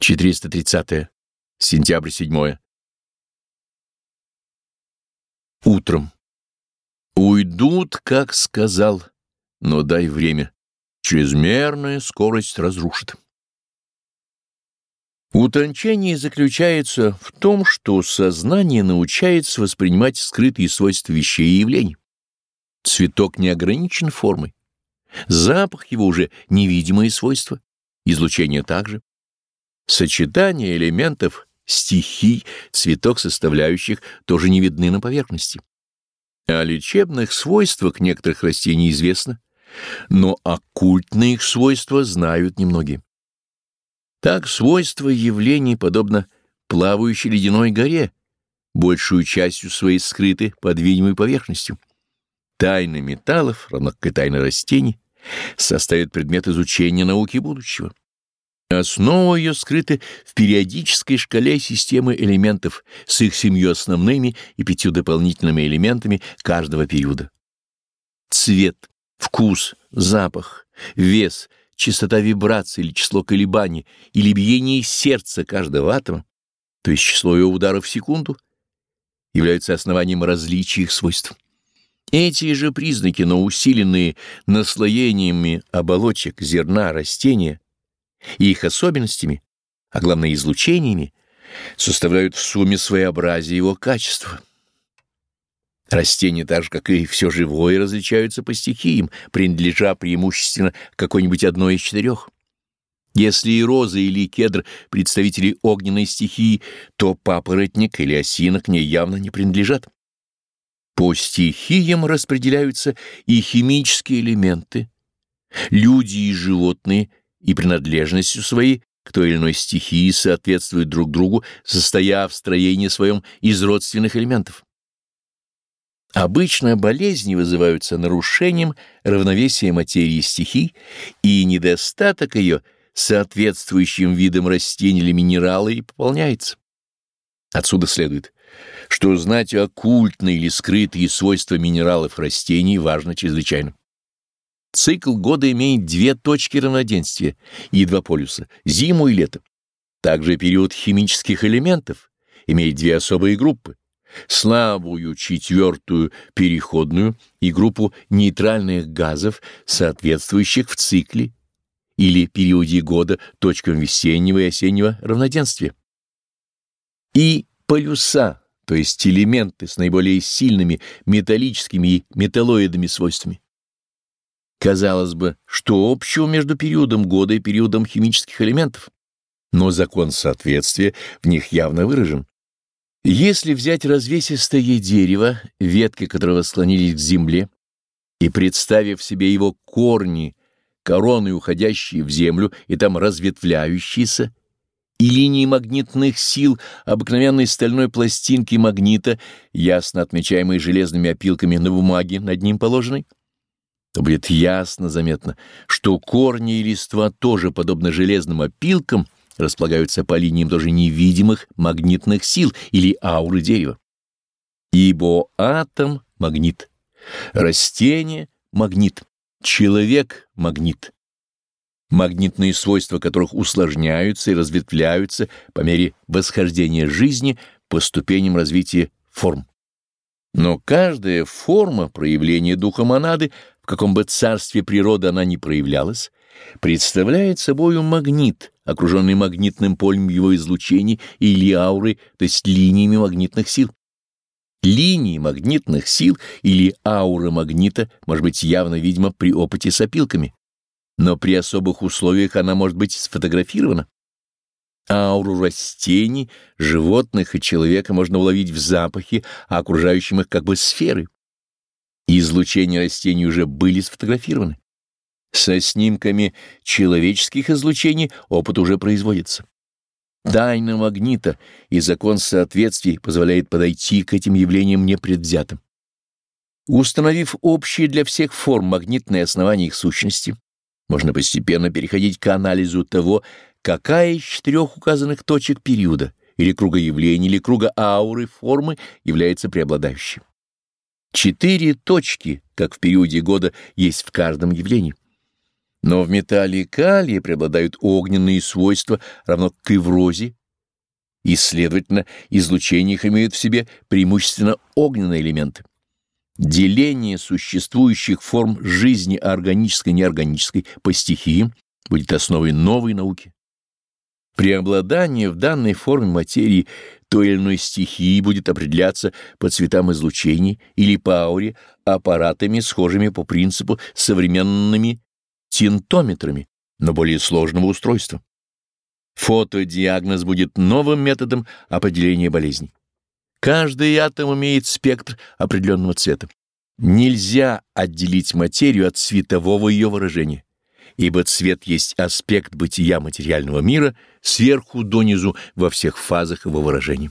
430. Сентябрь 7. Утром. Уйдут, как сказал, но дай время. Чрезмерная скорость разрушит. Утончение заключается в том, что сознание научается воспринимать скрытые свойства вещей и явлений. Цветок не ограничен формой. Запах его уже невидимые свойства, излучение также. Сочетание элементов, стихий, цветок составляющих тоже не видны на поверхности. О лечебных свойствах некоторых растений известно, но оккультные их свойства знают немногие. Так свойства явлений подобно плавающей ледяной горе, большую частью своей скрыты под видимой поверхностью. Тайны металлов, равно как и тайны растений, составят предмет изучения науки будущего. Основа ее скрыта в периодической шкале системы элементов с их семью основными и пятью дополнительными элементами каждого периода. Цвет, вкус, запах, вес, частота вибраций или число колебаний или биение сердца каждого атома, то есть число его ударов в секунду, являются основанием различия их свойств. Эти же признаки, но усиленные наслоениями оболочек зерна растения, и их особенностями, а главное излучениями, составляют в сумме своеобразие его качества. Растения, так же, как и все живое, различаются по стихиям, принадлежа преимущественно какой-нибудь одной из четырех. Если и роза или кедр — представители огненной стихии, то папоротник или осина к ней явно не принадлежат. По стихиям распределяются и химические элементы, люди и животные — и принадлежностью своей к той или иной стихии соответствуют друг другу, состоя в строении своем из родственных элементов. Обычно болезни вызываются нарушением равновесия материи стихий и недостаток ее соответствующим видом растений или минерала и пополняется. Отсюда следует, что знать оккультные или скрытые свойства минералов растений важно чрезвычайно. Цикл года имеет две точки равноденствия и два полюса — зиму и лето. Также период химических элементов имеет две особые группы — слабую четвертую переходную и группу нейтральных газов, соответствующих в цикле или периоде года точкам весеннего и осеннего равноденствия. И полюса, то есть элементы с наиболее сильными металлическими и металлоидными свойствами. Казалось бы, что общего между периодом года и периодом химических элементов? Но закон соответствия в них явно выражен. Если взять развесистое дерево, ветки которого склонились к земле, и представив себе его корни, короны, уходящие в землю и там разветвляющиеся, и линии магнитных сил обыкновенной стальной пластинки магнита, ясно отмечаемой железными опилками на бумаге над ним положенной, то будет ясно заметно, что корни и листва тоже, подобно железным опилкам, располагаются по линиям тоже невидимых магнитных сил или ауры дерева. Ибо атом — магнит, растение — магнит, человек — магнит, магнитные свойства которых усложняются и разветвляются по мере восхождения жизни по ступеням развития форм. Но каждая форма проявления духа монады каком бы царстве природы она ни проявлялась, представляет собою магнит, окруженный магнитным полем его излучений или ауры, то есть линиями магнитных сил. Линии магнитных сил или аура магнита может быть явно видимо при опыте с опилками, но при особых условиях она может быть сфотографирована. Ауру растений, животных и человека можно уловить в запахе, а окружающим их как бы сферы излучения растений уже были сфотографированы. Со снимками человеческих излучений опыт уже производится. Тайна магнита и закон соответствий позволяет подойти к этим явлениям непредвзятым. Установив общие для всех форм магнитные основания их сущности, можно постепенно переходить к анализу того, какая из четырех указанных точек периода или круга явлений или круга ауры формы является преобладающей. Четыре точки, как в периоде года, есть в каждом явлении. Но в металле калия преобладают огненные свойства, равно к эврозе, и, следовательно, излучения их имеют в себе преимущественно огненные элементы. Деление существующих форм жизни органической и неорганической по стихиям будет основой новой науки. Преобладание в данной форме материи той или иной стихии будет определяться по цветам излучений или по ауре аппаратами, схожими по принципу современными тинтометрами, но более сложного устройства. Фотодиагноз будет новым методом определения болезней. Каждый атом имеет спектр определенного цвета. Нельзя отделить материю от светового ее выражения, ибо цвет есть аспект бытия материального мира сверху донизу во всех фазах его выражения.